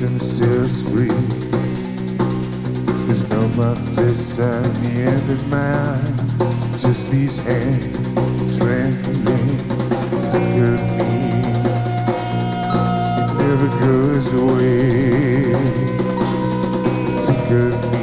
set themselves free. There's no my face on the end of mine, just these hands trembling. Think of me, it never goes away. Think of me,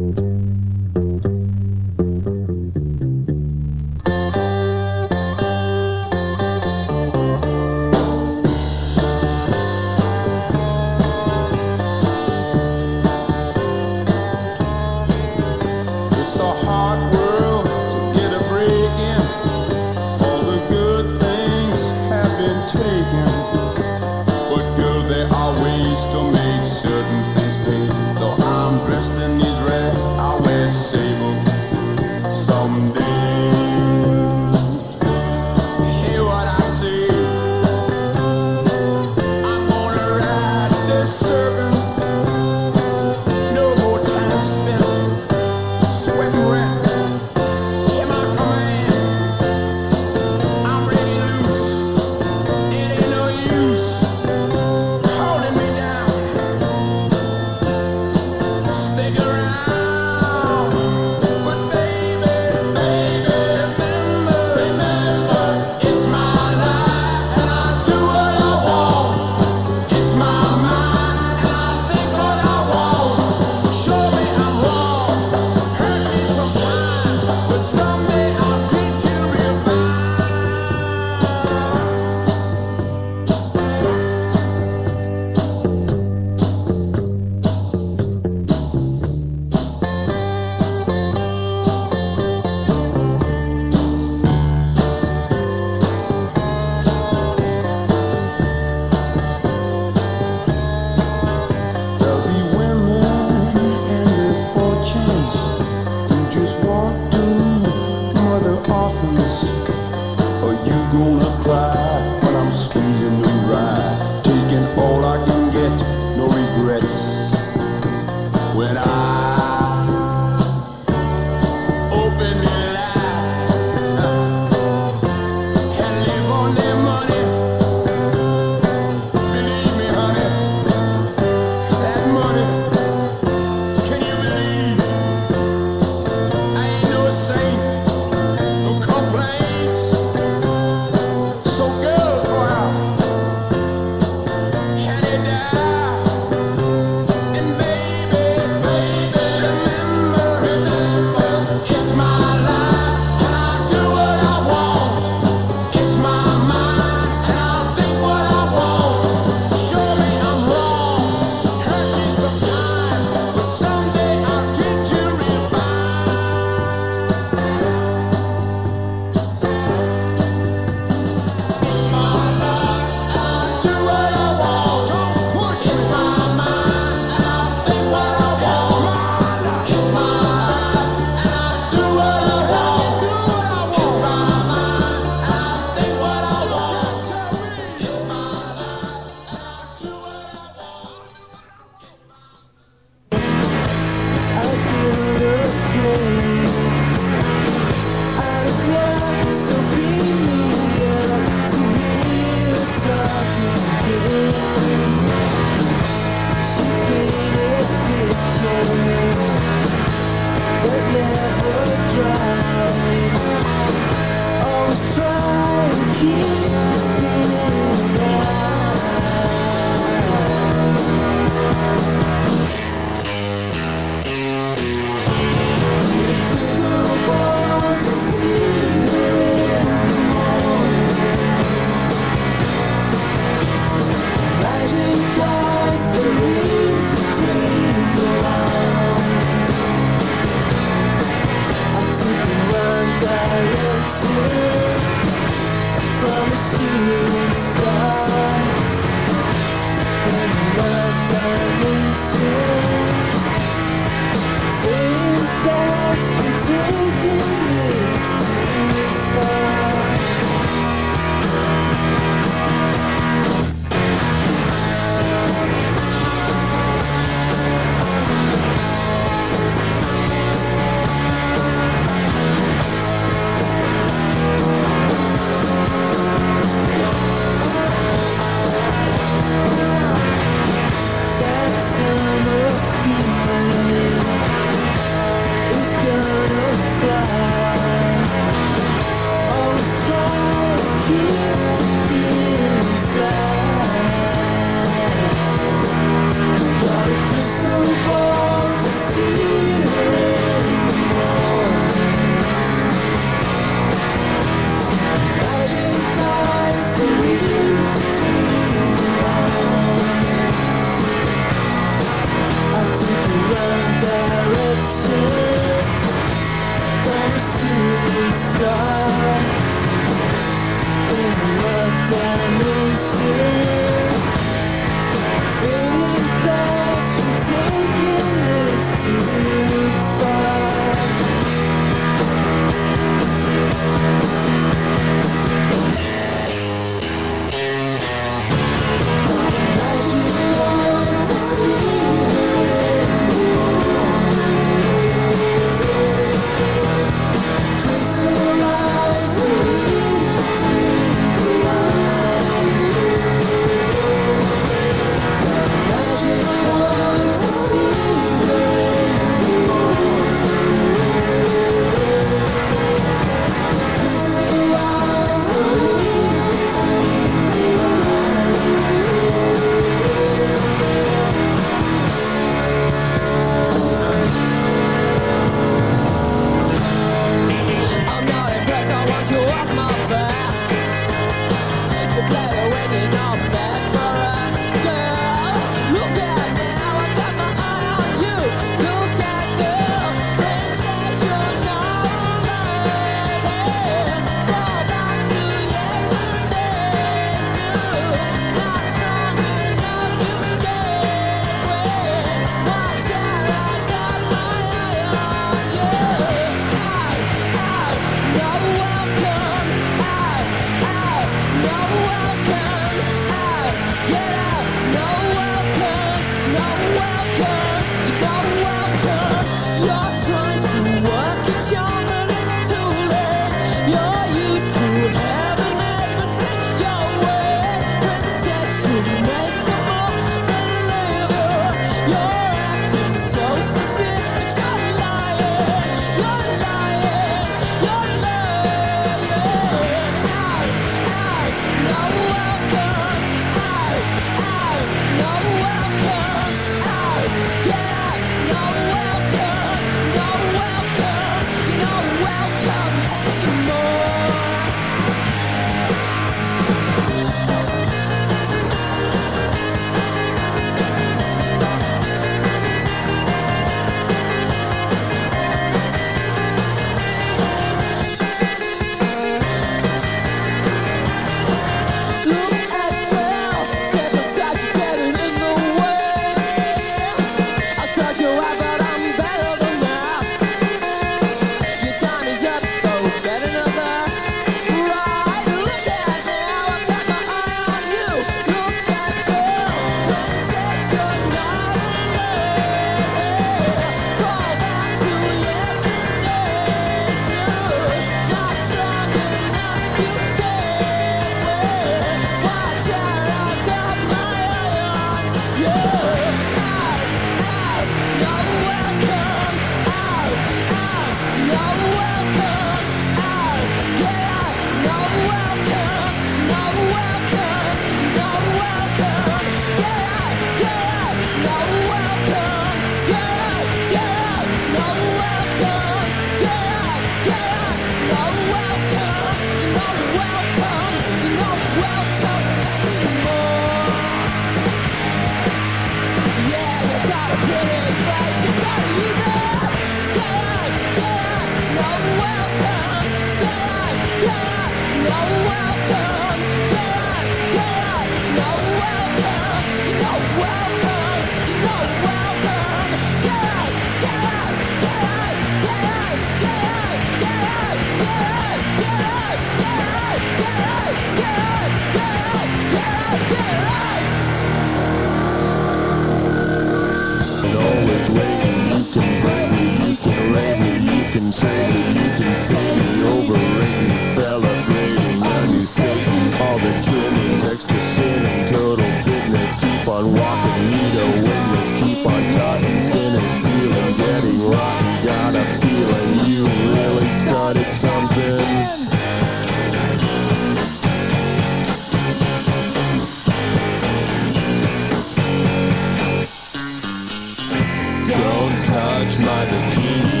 My bikini.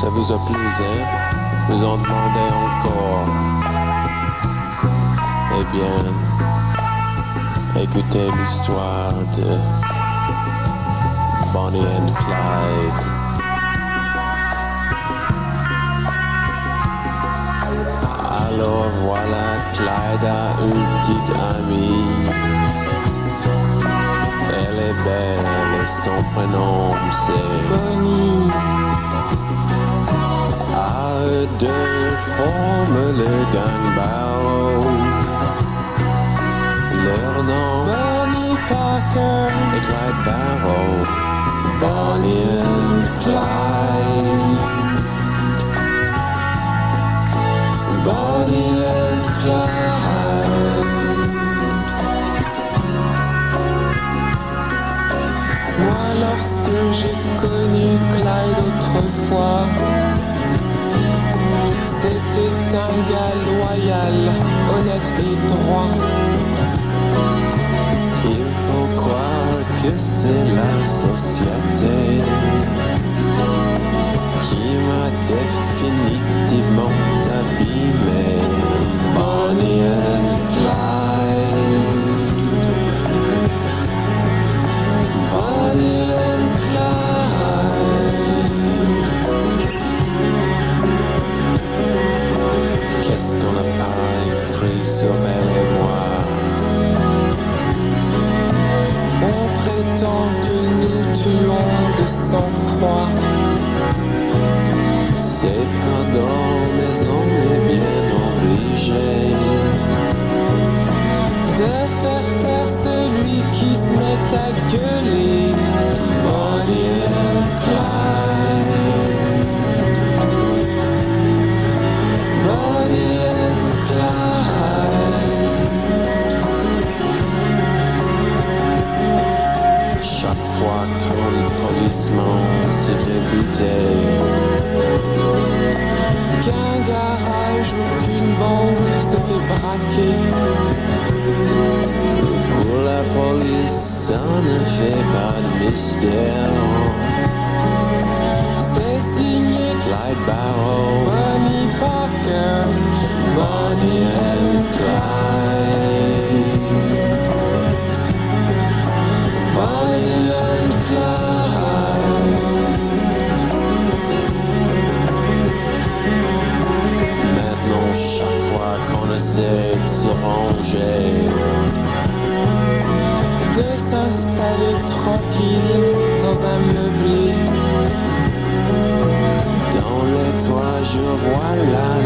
Ça vous a plu? Vous en demandez encore. Eh bien, écoutez l'histoire de Bonnie and Clyde. Alors voilà, Clyde a une petite amie. Elle est belle et son prénom c'est Bonnie, À eux deux forment le gang Barrow. Leur nom Bonnie Parker, est Clyde Barrow. Bonnie and Clyde. Bonnie and Clyde. moi lorsque j'ai connu Clyde autrefois, c'était un gars loyal, honnête et droit. Il faut croire que c'est la société qui m'a définitivement abîmé. Bonnie and Clyde. life.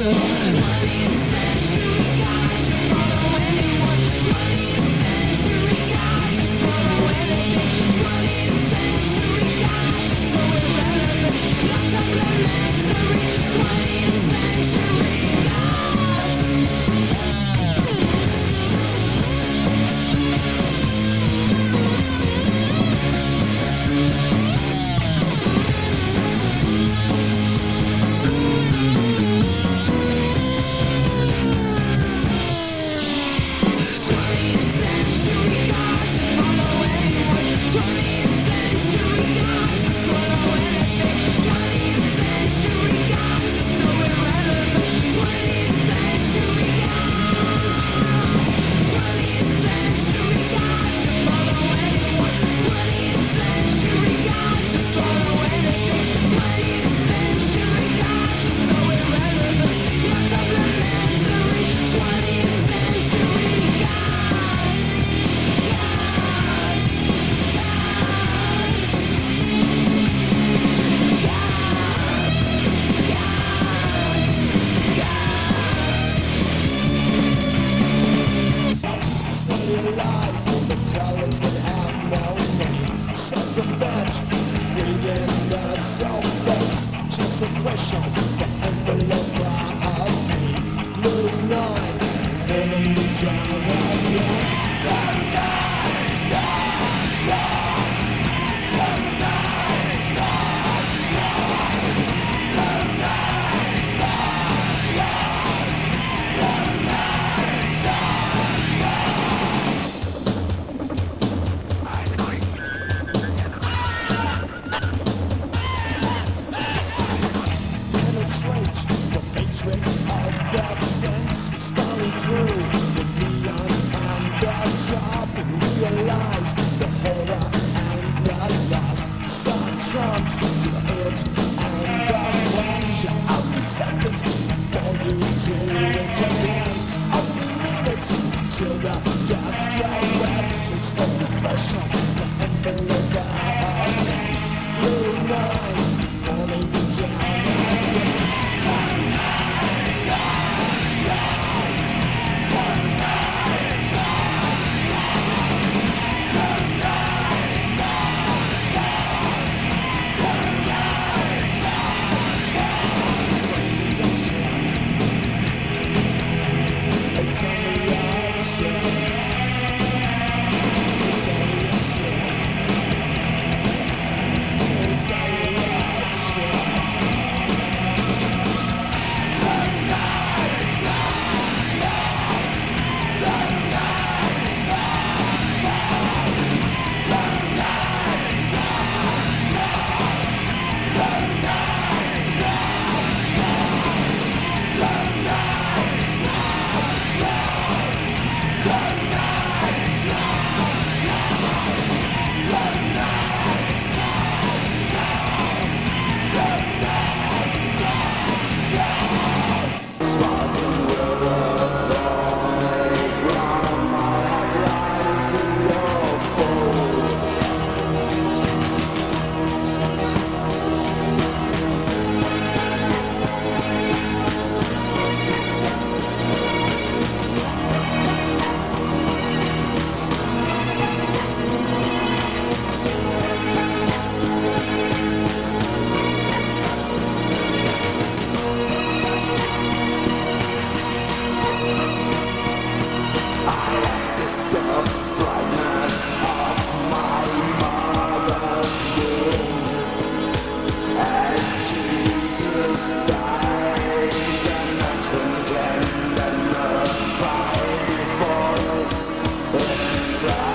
river. surprise.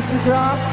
Photograph?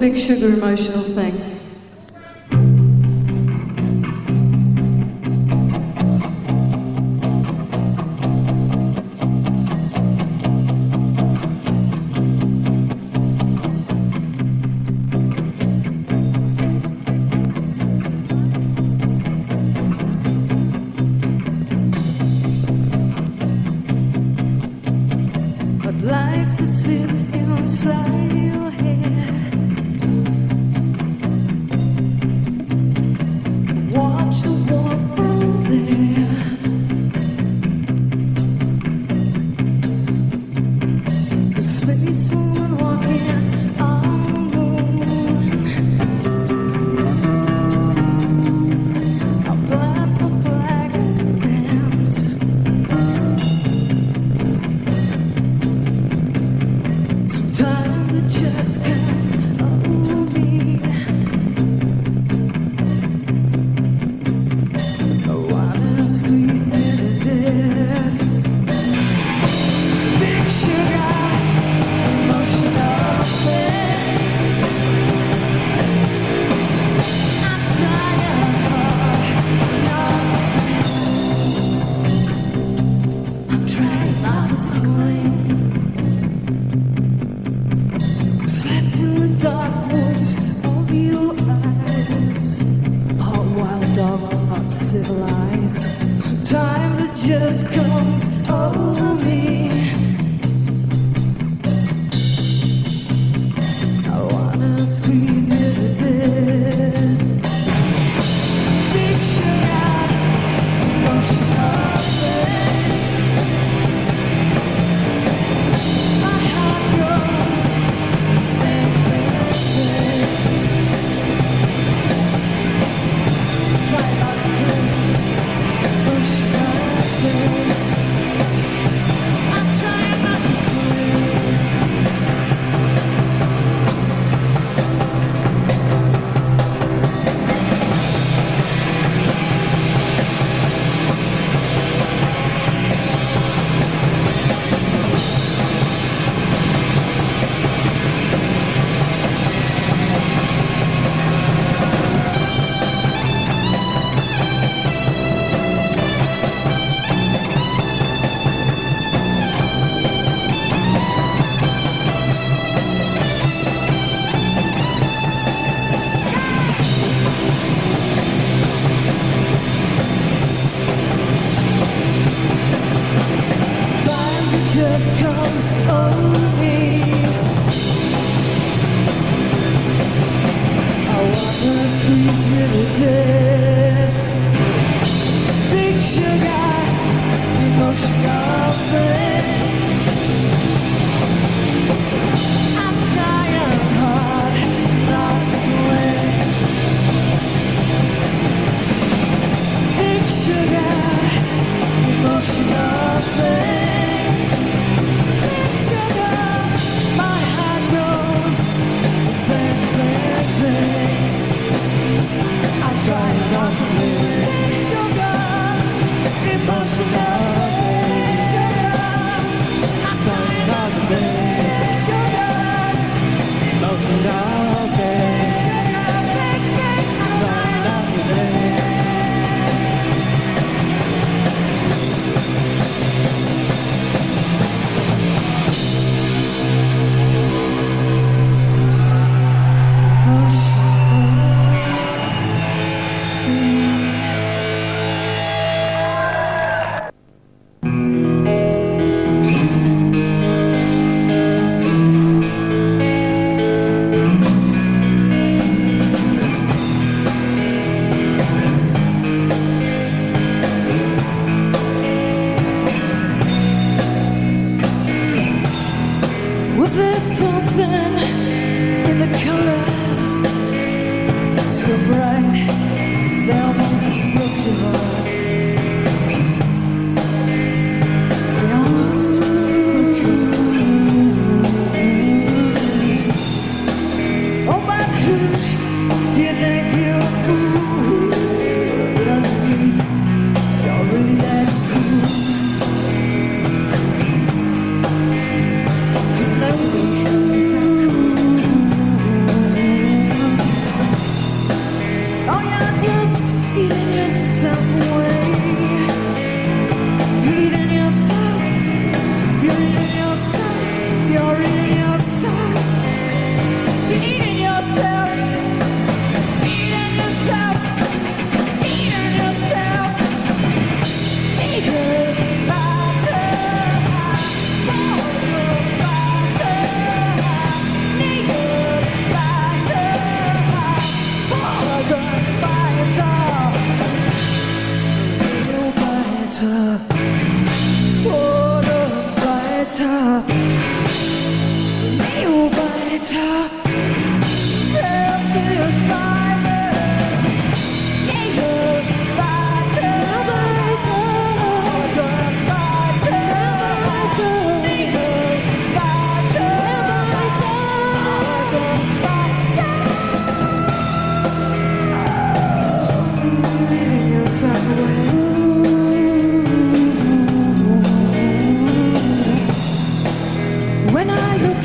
Big Sugar Emotional Thing.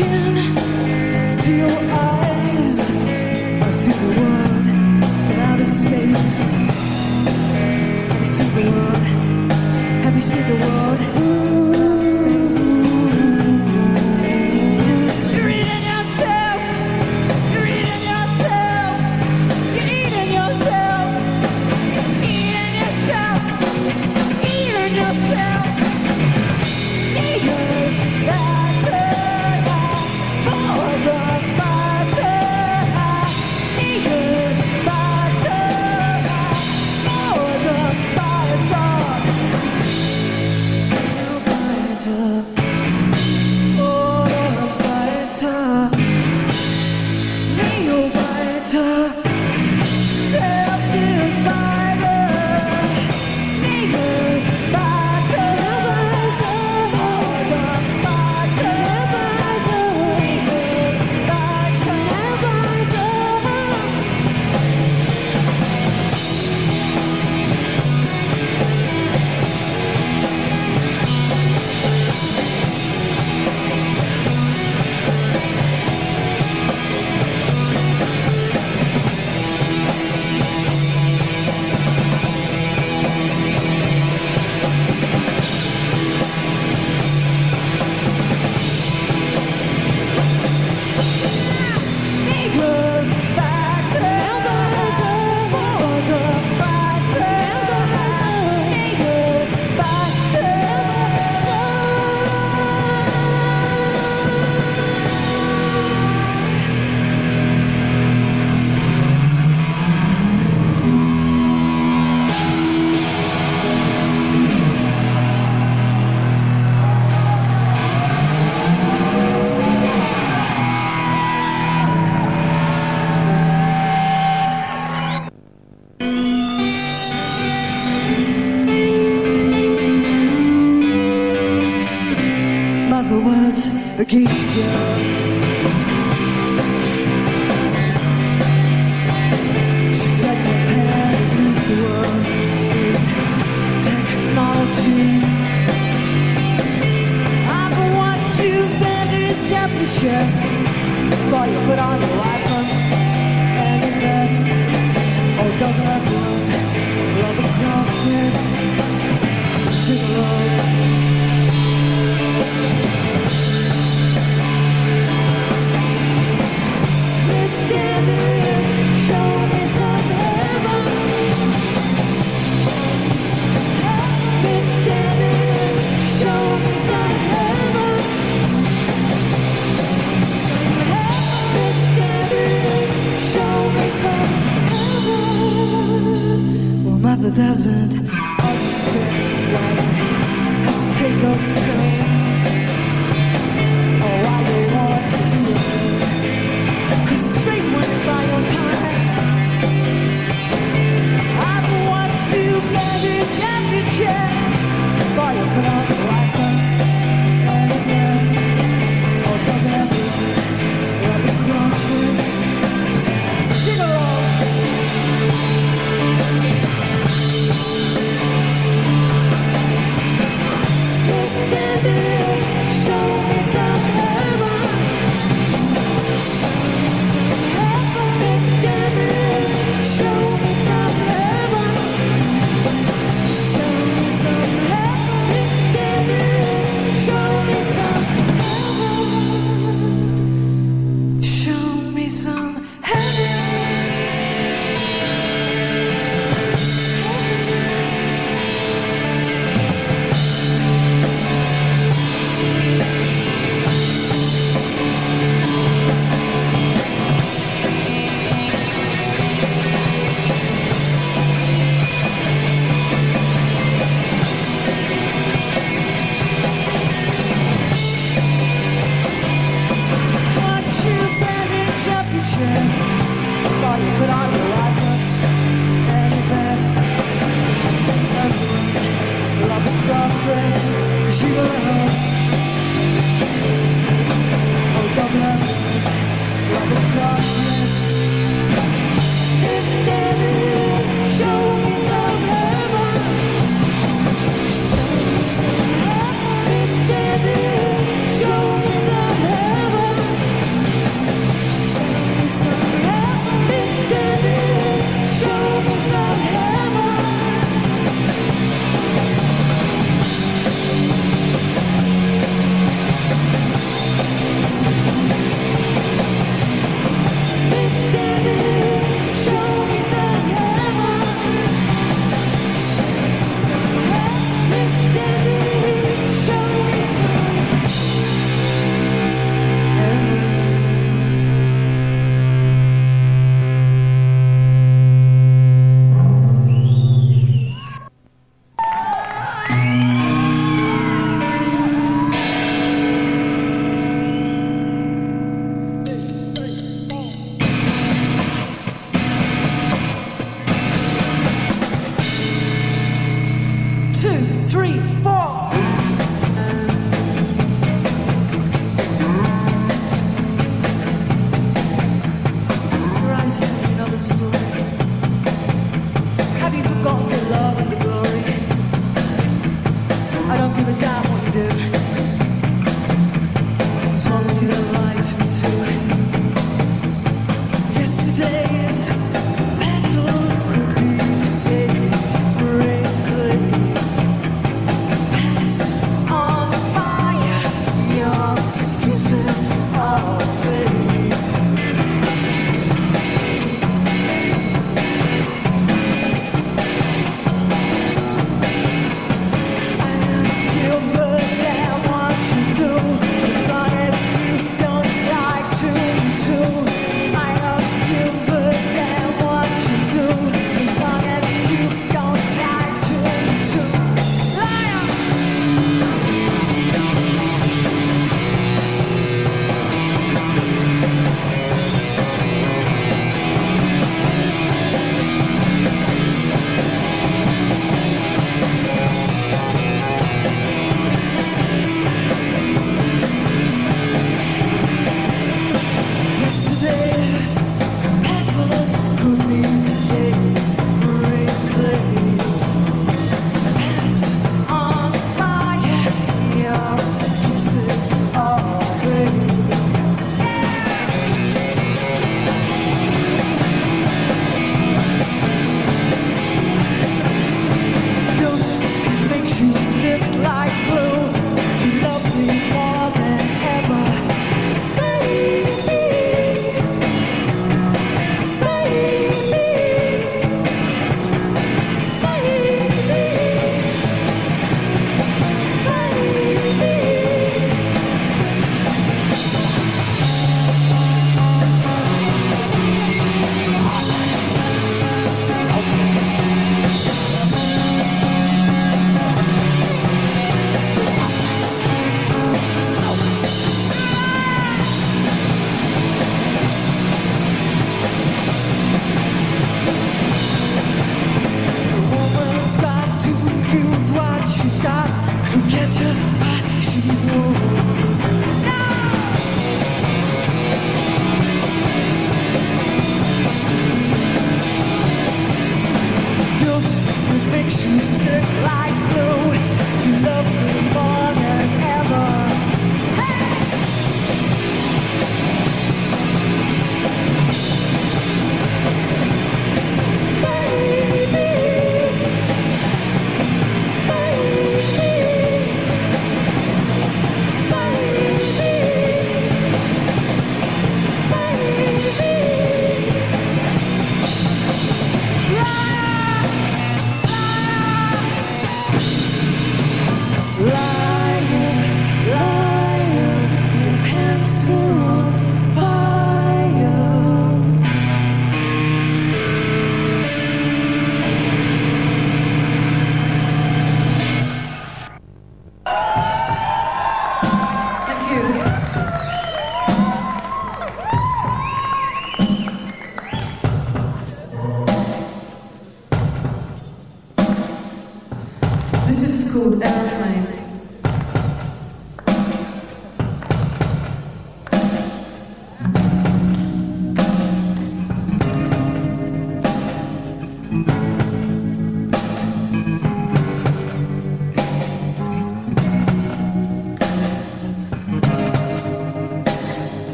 can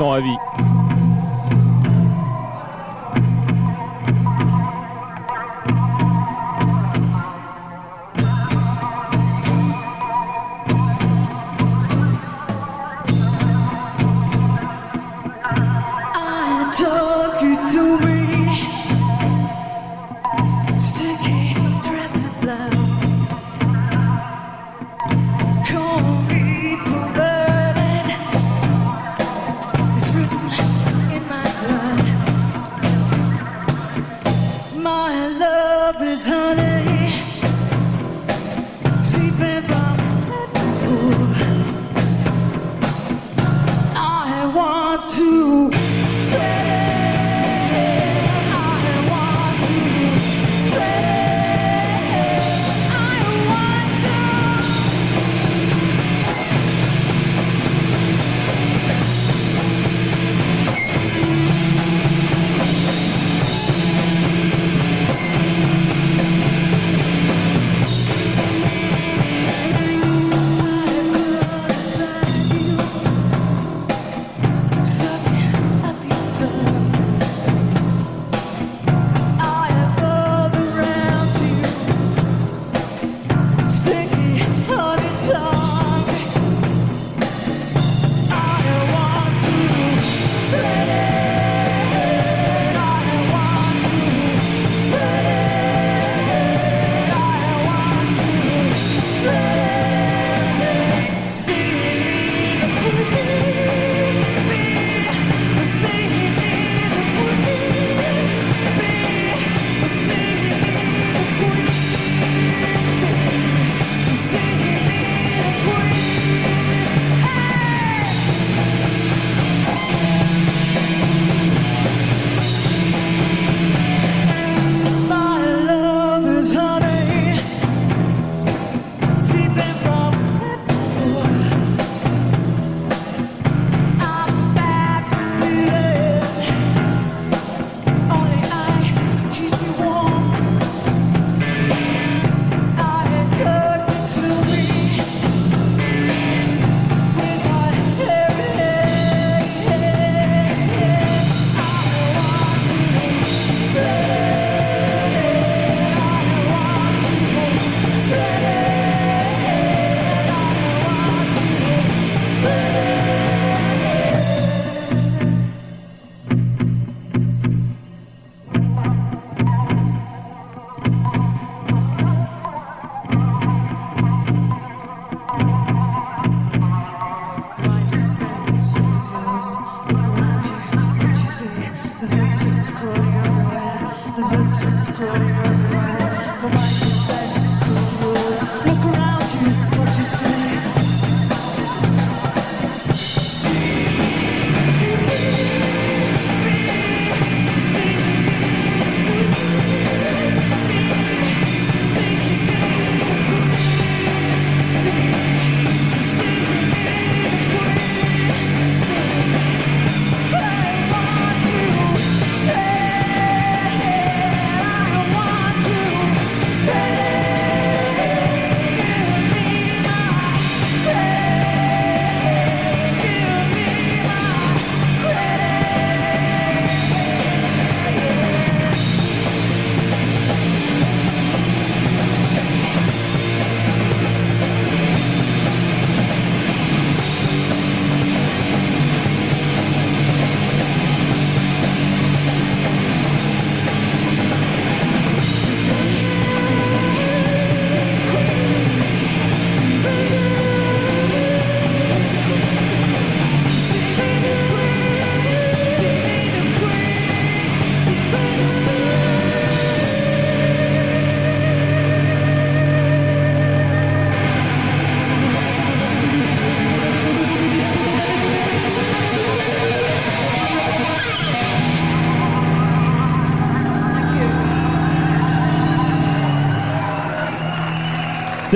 à vie.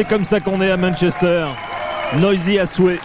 C'est comme ça qu'on est à Manchester. Noisy à souhait.